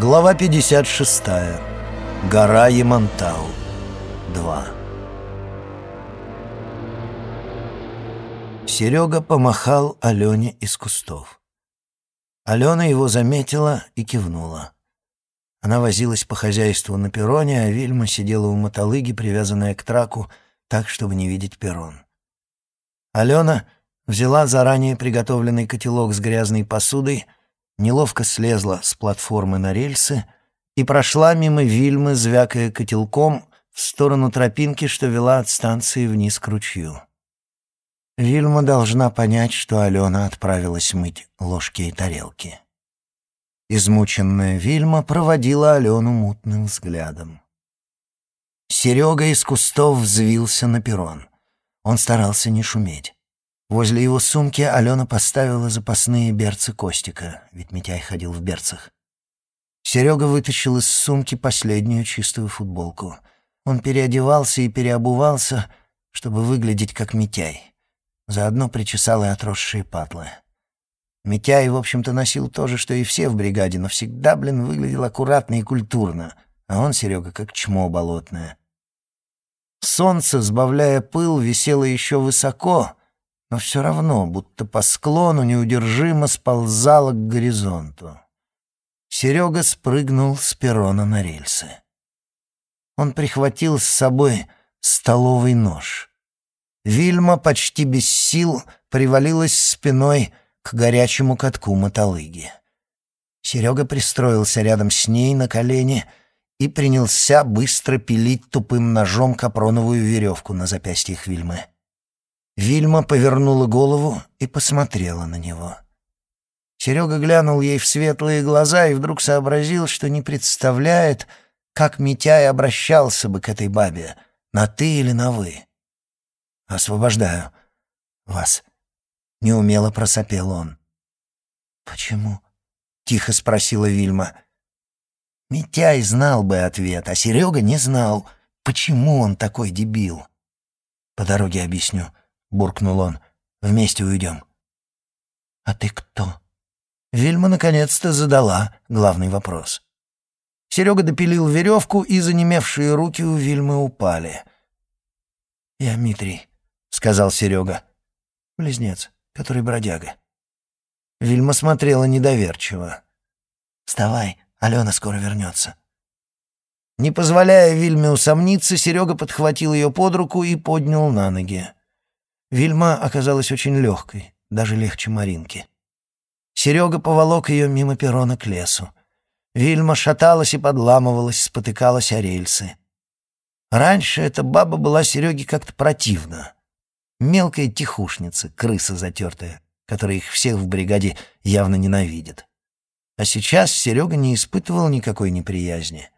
Глава 56. Гора Ямантау. 2. Серега помахал Алене из кустов. Алена его заметила и кивнула. Она возилась по хозяйству на перроне, а Вильма сидела у мотолыги, привязанная к траку, так, чтобы не видеть перрон. Алена взяла заранее приготовленный котелок с грязной посудой, неловко слезла с платформы на рельсы и прошла мимо Вильмы, звякая котелком, в сторону тропинки, что вела от станции вниз к ручью. Вильма должна понять, что Алена отправилась мыть ложки и тарелки. Измученная Вильма проводила Алену мутным взглядом. Серега из кустов взвился на перрон. Он старался не шуметь. Возле его сумки Алена поставила запасные берцы Костика, ведь Митяй ходил в берцах. Серега вытащил из сумки последнюю чистую футболку. Он переодевался и переобувался, чтобы выглядеть как Митяй. Заодно причесал и отросшие патлы. Митяй, в общем-то, носил то же, что и все в бригаде, но всегда, блин, выглядел аккуратно и культурно, а он, Серега, как чмо болотное. Солнце, сбавляя пыл, висело еще высоко — но все равно, будто по склону неудержимо сползала к горизонту. Серега спрыгнул с перрона на рельсы. Он прихватил с собой столовый нож. Вильма почти без сил привалилась спиной к горячему катку мотолыги. Серега пристроился рядом с ней на колени и принялся быстро пилить тупым ножом капроновую веревку на запястьях Вильмы. Вильма повернула голову и посмотрела на него. Серега глянул ей в светлые глаза и вдруг сообразил, что не представляет, как Митяй обращался бы к этой бабе, на «ты» или на «вы». «Освобождаю вас», — неумело просопел он. «Почему?» — тихо спросила Вильма. Митяй знал бы ответ, а Серега не знал, почему он такой дебил. «По дороге объясню», буркнул он. «Вместе уйдем». «А ты кто?» Вильма наконец-то задала главный вопрос. Серега допилил веревку, и занемевшие руки у Вильмы упали. «Я Митрий», — сказал Серега. «Близнец, который бродяга». Вильма смотрела недоверчиво. «Вставай, Алена скоро вернется». Не позволяя Вильме усомниться, Серега подхватил ее под руку и поднял на ноги. Вильма оказалась очень легкой, даже легче Маринки. Серега поволок ее мимо перрона к лесу. Вильма шаталась и подламывалась, спотыкалась о рельсы. Раньше эта баба была Сереге как-то противна. Мелкая тихушница, крыса затертая, которая их всех в бригаде явно ненавидит. А сейчас Серега не испытывал никакой неприязни.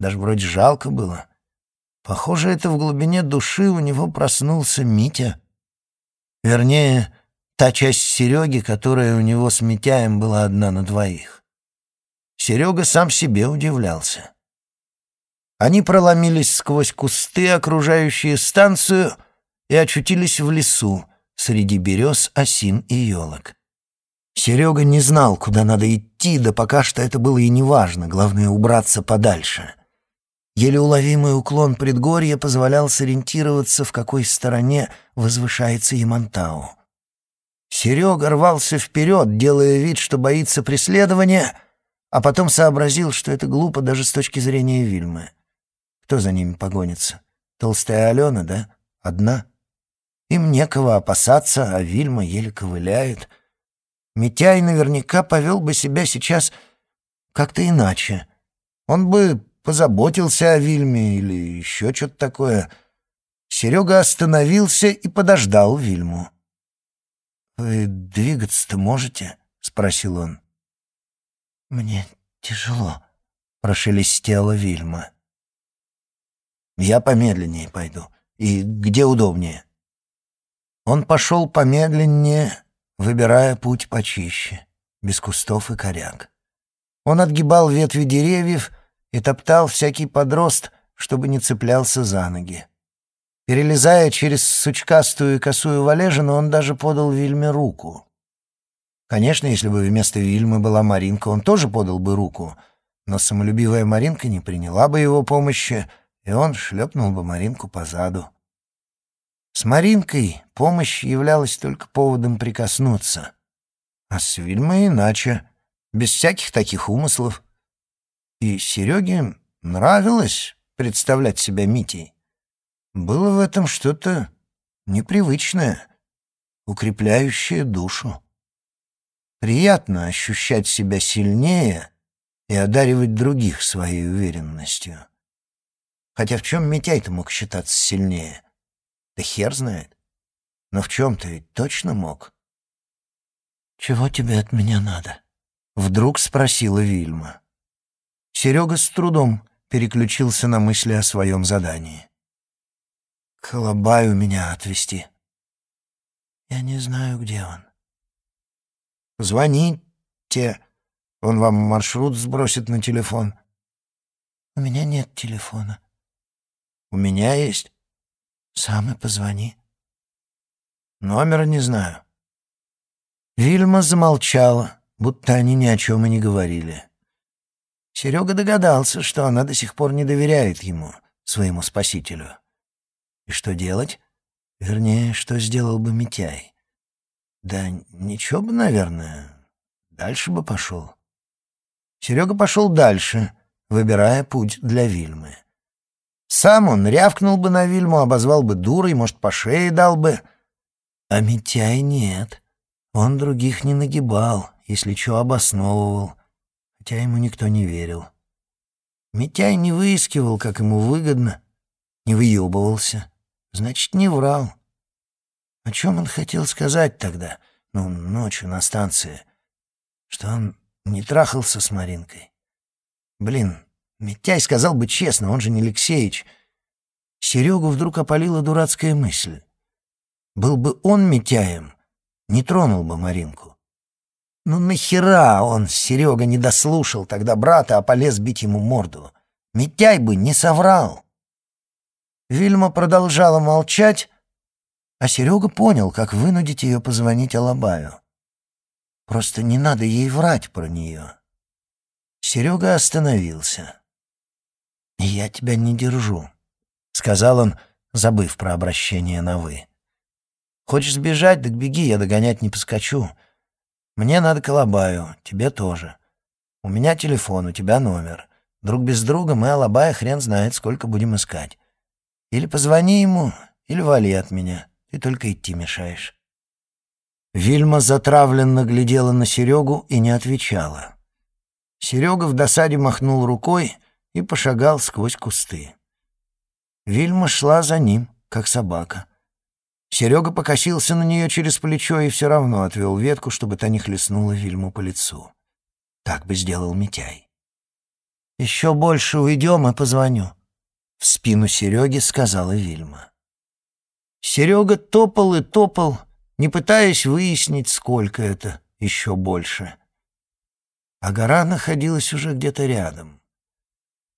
Даже вроде жалко было. Похоже, это в глубине души у него проснулся Митя, Вернее, та часть Сереги, которая у него с Митяем была одна на двоих. Серега сам себе удивлялся. Они проломились сквозь кусты, окружающие станцию, и очутились в лесу среди берез, осин и елок. Серега не знал, куда надо идти, да пока что это было и не важно, главное — убраться подальше — Еле уловимый уклон предгорья позволял сориентироваться, в какой стороне возвышается Ямантау. Серега рвался вперед, делая вид, что боится преследования, а потом сообразил, что это глупо даже с точки зрения Вильмы. Кто за ними погонится? Толстая Алена, да? Одна? Им некого опасаться, а Вильма еле ковыляет. Митяй наверняка повел бы себя сейчас как-то иначе. Он бы позаботился о Вильме или еще что-то такое. Серега остановился и подождал Вильму. «Вы двигаться-то можете?» — спросил он. «Мне тяжело», — прошелестела Вильма. «Я помедленнее пойду. И где удобнее?» Он пошел помедленнее, выбирая путь почище, без кустов и коряк. Он отгибал ветви деревьев — и топтал всякий подрост, чтобы не цеплялся за ноги. Перелезая через сучкастую и косую валежину, он даже подал Вильме руку. Конечно, если бы вместо Вильмы была Маринка, он тоже подал бы руку, но самолюбивая Маринка не приняла бы его помощи, и он шлепнул бы Маринку по заду. С Маринкой помощь являлась только поводом прикоснуться, а с Вильмой иначе, без всяких таких умыслов. И Сереге нравилось представлять себя Митей. Было в этом что-то непривычное, укрепляющее душу. Приятно ощущать себя сильнее и одаривать других своей уверенностью. Хотя в чем Митяй-то мог считаться сильнее? Да хер знает. Но в чем-то ведь точно мог. «Чего тебе от меня надо?» — вдруг спросила Вильма. Серега с трудом переключился на мысли о своем задании. «Колобаю меня отвезти». «Я не знаю, где он». «Звоните. Он вам маршрут сбросит на телефон». «У меня нет телефона». «У меня есть». «Сам и позвони». «Номера не знаю». Вильма замолчала, будто они ни о чем и не говорили. Серега догадался, что она до сих пор не доверяет ему, своему спасителю. И что делать? Вернее, что сделал бы Митяй? Да ничего бы, наверное. Дальше бы пошел. Серега пошел дальше, выбирая путь для Вильмы. Сам он рявкнул бы на Вильму, обозвал бы дурой, может, по шее дал бы. А Митяй нет. Он других не нагибал, если что обосновывал хотя ему никто не верил. Митяй не выискивал, как ему выгодно, не выебывался, значит, не врал. О чем он хотел сказать тогда, ну, ночью на станции? Что он не трахался с Маринкой? Блин, Митяй сказал бы честно, он же не Алексеич. Серегу вдруг опалила дурацкая мысль. Был бы он Митяем, не тронул бы Маринку. Ну нахера он, Серега, не дослушал тогда брата, а полез бить ему морду? Митяй бы не соврал. Вильма продолжала молчать, а Серега понял, как вынудить ее позвонить Алабаю. Просто не надо ей врать про нее. Серега остановился. «Я тебя не держу», — сказал он, забыв про обращение на «вы». «Хочешь сбежать, так беги, я догонять не поскочу». Мне надо к Алабаю, тебе тоже. У меня телефон, у тебя номер. Друг без друга мы Алабая хрен знает, сколько будем искать. Или позвони ему, или вали от меня. Ты только идти мешаешь». Вильма затравленно глядела на Серегу и не отвечала. Серега в досаде махнул рукой и пошагал сквозь кусты. Вильма шла за ним, как собака. Серега покосился на нее через плечо и все равно отвел ветку, чтобы та не хлестнула Вильму по лицу. Так бы сделал Митяй. «Еще больше уйдем и позвоню», — в спину Сереги сказала Вильма. Серега топал и топал, не пытаясь выяснить, сколько это еще больше. А гора находилась уже где-то рядом.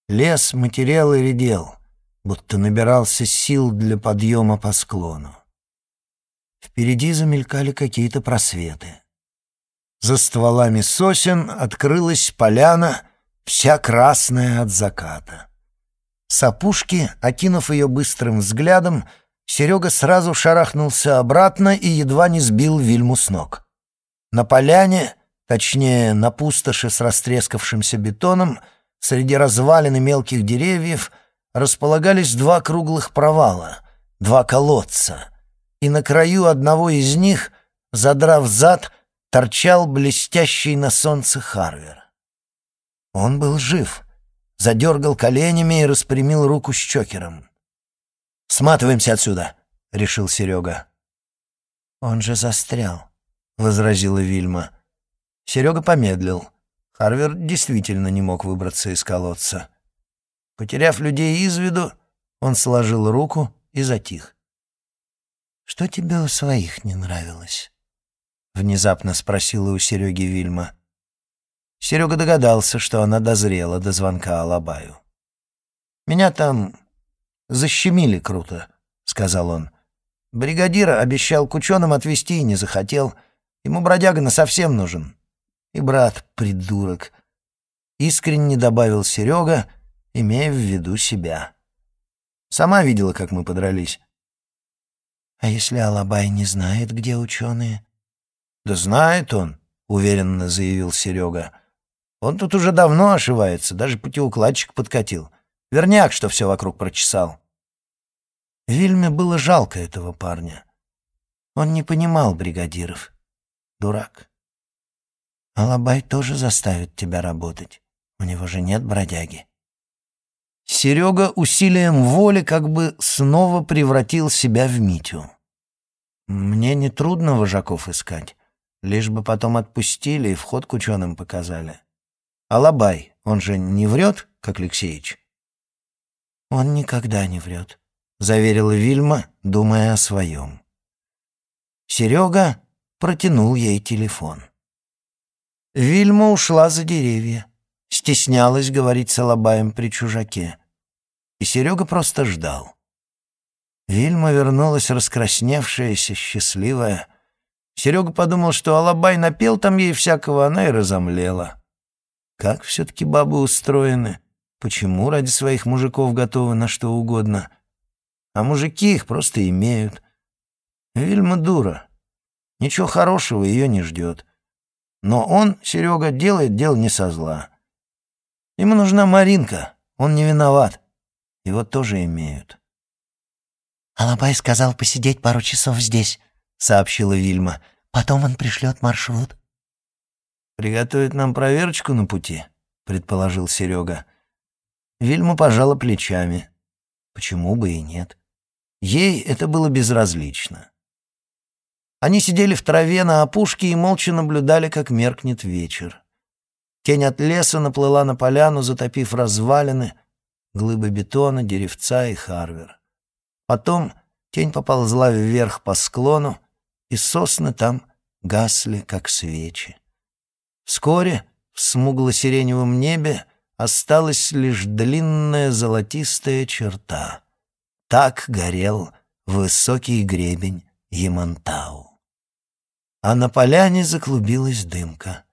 Лес материал и редел, будто набирался сил для подъема по склону. Впереди замелькали какие-то просветы. За стволами сосен открылась поляна, вся красная от заката. С опушки, окинув ее быстрым взглядом, Серега сразу шарахнулся обратно и едва не сбил Вильму с ног. На поляне, точнее, на пустоши с растрескавшимся бетоном, среди развалин и мелких деревьев, располагались два круглых провала, два колодца — и на краю одного из них, задрав зад, торчал блестящий на солнце Харвер. Он был жив, задергал коленями и распрямил руку с чокером. «Сматываемся отсюда», — решил Серега. «Он же застрял», — возразила Вильма. Серега помедлил. Харвер действительно не мог выбраться из колодца. Потеряв людей из виду, он сложил руку и затих. «Что тебе у своих не нравилось?» — внезапно спросила у Сереги Вильма. Серега догадался, что она дозрела до звонка Алабаю. «Меня там защемили круто», — сказал он. «Бригадир обещал к ученым отвезти и не захотел. Ему бродяга на совсем нужен. И брат, придурок. искренне добавил Серега, имея в виду себя. Сама видела, как мы подрались. А если Алабай не знает, где ученые? Да знает он, уверенно заявил Серега. Он тут уже давно ошивается, даже путеукладчик подкатил. Верняк, что все вокруг прочесал. Вильме было жалко этого парня. Он не понимал бригадиров. Дурак. Алабай тоже заставит тебя работать. У него же нет бродяги. Серега усилием воли как бы снова превратил себя в Митю. Мне не трудно вожаков искать, лишь бы потом отпустили и вход к ученым показали. Алабай, он же не врет, как Алексеич? Он никогда не врет, заверила Вильма, думая о своем. Серега протянул ей телефон. Вильма ушла за деревья, стеснялась говорить с Алабаем при чужаке. И Серега просто ждал. Вильма вернулась раскрасневшаяся, счастливая. Серега подумал, что Алабай напел там ей всякого, она и разомлела. Как все-таки бабы устроены? Почему ради своих мужиков готовы на что угодно? А мужики их просто имеют. Вильма дура. Ничего хорошего ее не ждет. Но он, Серега, делает дело не со зла. Ему нужна Маринка, он не виноват. Его тоже имеют. «Алабай сказал посидеть пару часов здесь», — сообщила Вильма. «Потом он пришлет маршрут». «Приготовить нам проверочку на пути», — предположил Серега. Вильма пожала плечами. Почему бы и нет? Ей это было безразлично. Они сидели в траве на опушке и молча наблюдали, как меркнет вечер. Тень от леса наплыла на поляну, затопив развалины, глыбы бетона, деревца и харвер. Потом тень поползла вверх по склону, и сосны там гасли, как свечи. Вскоре в смугло-сиреневом небе осталась лишь длинная золотистая черта. Так горел высокий гребень Ямантау. А на поляне заклубилась дымка.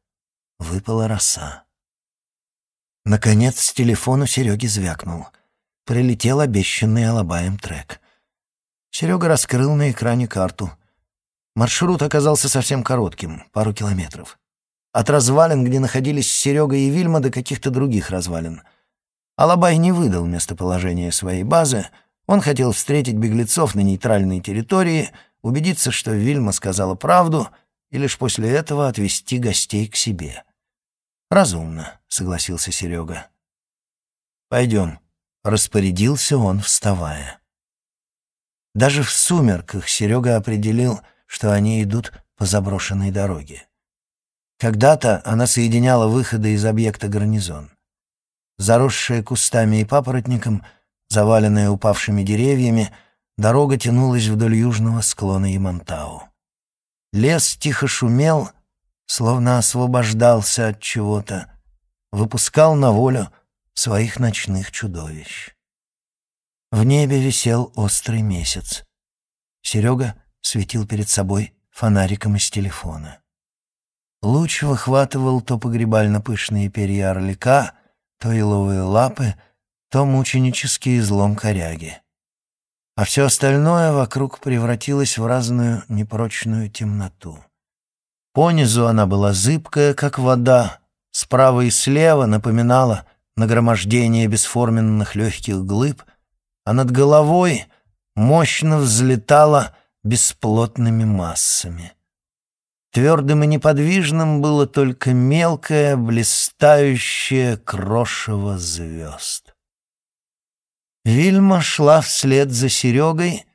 Выпала роса. Наконец телефон у Сереги звякнул. Прилетел обещанный Алабаем трек. Серега раскрыл на экране карту. Маршрут оказался совсем коротким, пару километров. От развалин, где находились Серега и Вильма, до каких-то других развалин. Алабай не выдал местоположение своей базы. Он хотел встретить беглецов на нейтральной территории, убедиться, что Вильма сказала правду, и лишь после этого отвезти гостей к себе. «Разумно», — согласился Серега. «Пойдем», — распорядился он, вставая. Даже в сумерках Серега определил, что они идут по заброшенной дороге. Когда-то она соединяла выходы из объекта гарнизон. Заросшая кустами и папоротником, заваленная упавшими деревьями, дорога тянулась вдоль южного склона Ямантау. Лес тихо шумел — словно освобождался от чего-то, выпускал на волю своих ночных чудовищ. В небе висел острый месяц. Серега светил перед собой фонариком из телефона. Луч выхватывал то погребально-пышные перья орлика, то еловые лапы, то мученический излом коряги. А все остальное вокруг превратилось в разную непрочную темноту. Понизу она была зыбкая, как вода, справа и слева напоминала нагромождение бесформенных легких глыб, а над головой мощно взлетала бесплотными массами. Твердым и неподвижным было только мелкое, блистающее крошево звезд. Вильма шла вслед за Серегой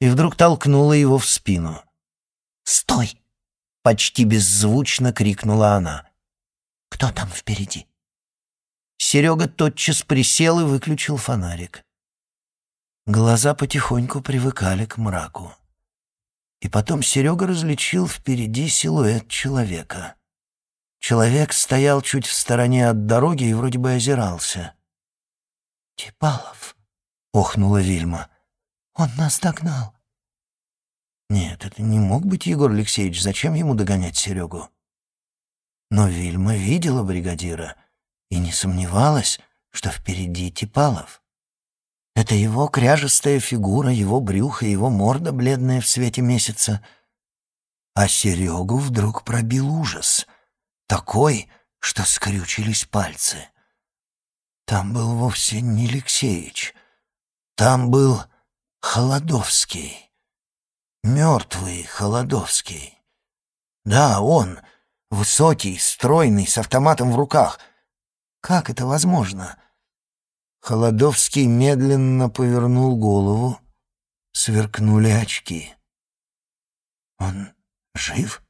и вдруг толкнула его в спину. «Стой!» — почти беззвучно крикнула она. «Кто там впереди?» Серега тотчас присел и выключил фонарик. Глаза потихоньку привыкали к мраку. И потом Серега различил впереди силуэт человека. Человек стоял чуть в стороне от дороги и вроде бы озирался. «Типалов», — охнула Вильма. «Он нас догнал». Нет, это не мог быть Егор Алексеевич. Зачем ему догонять Серегу? Но Вильма видела бригадира и не сомневалась, что впереди Типалов. Это его кряжестая фигура, его брюхо, его морда, бледная в свете месяца. А Серегу вдруг пробил ужас. Такой, что скрючились пальцы. Там был вовсе не Алексеевич. Там был Холодовский. Мертвый Холодовский. Да, он, высокий, стройный, с автоматом в руках. Как это возможно? Холодовский медленно повернул голову. Сверкнули очки. Он жив?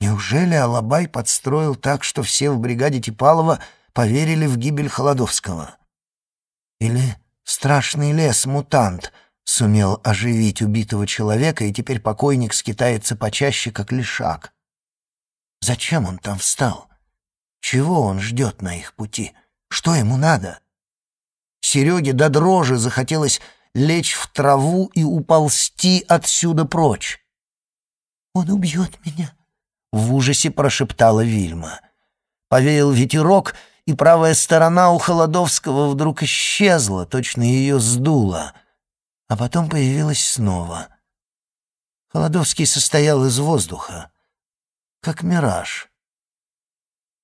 Неужели Алабай подстроил так, что все в бригаде Типалова поверили в гибель Холодовского? Или страшный лес-мутант сумел оживить убитого человека, и теперь покойник скитается почаще, как лишак? Зачем он там встал? Чего он ждет на их пути? Что ему надо? Сереге до дрожи захотелось лечь в траву и уползти отсюда прочь. «Он убьет меня», — в ужасе прошептала Вильма. Повеял ветерок, и правая сторона у Холодовского вдруг исчезла, точно ее сдуло, а потом появилась снова. Холодовский состоял из воздуха, как мираж.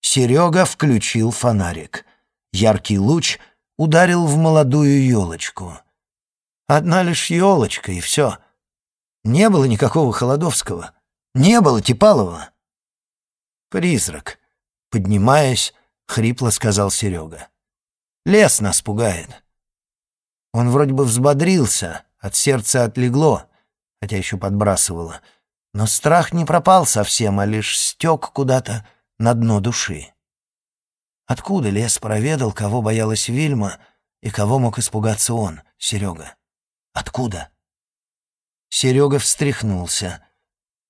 Серега включил фонарик. Яркий луч ударил в молодую елочку. Одна лишь елочка, и все. Не было никакого Холодовского. Не было Типалова. Призрак, поднимаясь, — хрипло сказал Серега. «Лес нас пугает». Он вроде бы взбодрился, от сердца отлегло, хотя еще подбрасывало. Но страх не пропал совсем, а лишь стек куда-то на дно души. Откуда лес проведал, кого боялась Вильма и кого мог испугаться он, Серега? Откуда? Серега встряхнулся.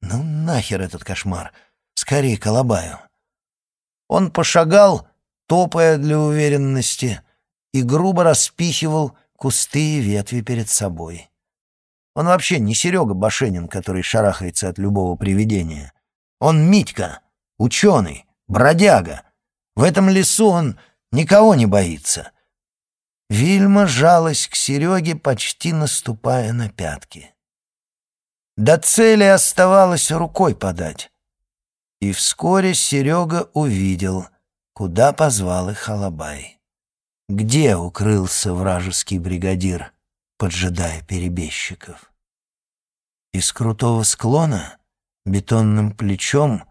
Ну нахер этот кошмар. Скорее Колобаю. Он пошагал, топая для уверенности, и грубо распихивал кусты и ветви перед собой. Он вообще не Серега Башенин, который шарахается от любого привидения. Он Митька, ученый, бродяга. В этом лесу он никого не боится. Вильма жалась к Сереге, почти наступая на пятки. До цели оставалось рукой подать. И вскоре Серега увидел, куда позвал их Алабай. Где укрылся вражеский бригадир, поджидая перебежчиков? Из крутого склона бетонным плечом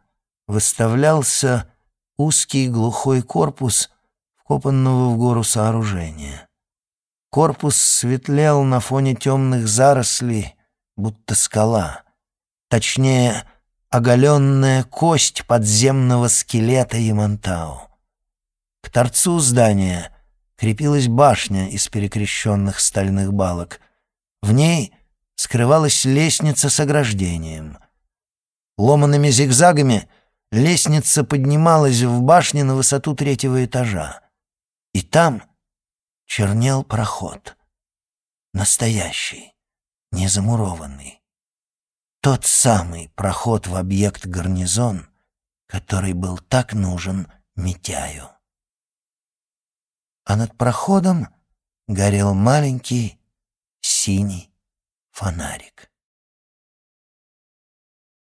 выставлялся узкий глухой корпус вкопанного в гору сооружения. Корпус светлел на фоне темных зарослей, будто скала. Точнее, оголенная кость подземного скелета Ямантау. К торцу здания крепилась башня из перекрещенных стальных балок. В ней скрывалась лестница с ограждением. Ломанными зигзагами лестница поднималась в башне на высоту третьего этажа. И там чернел проход. Настоящий, незамурованный. Тот самый проход в объект-гарнизон, который был так нужен Митяю. А над проходом горел маленький синий фонарик.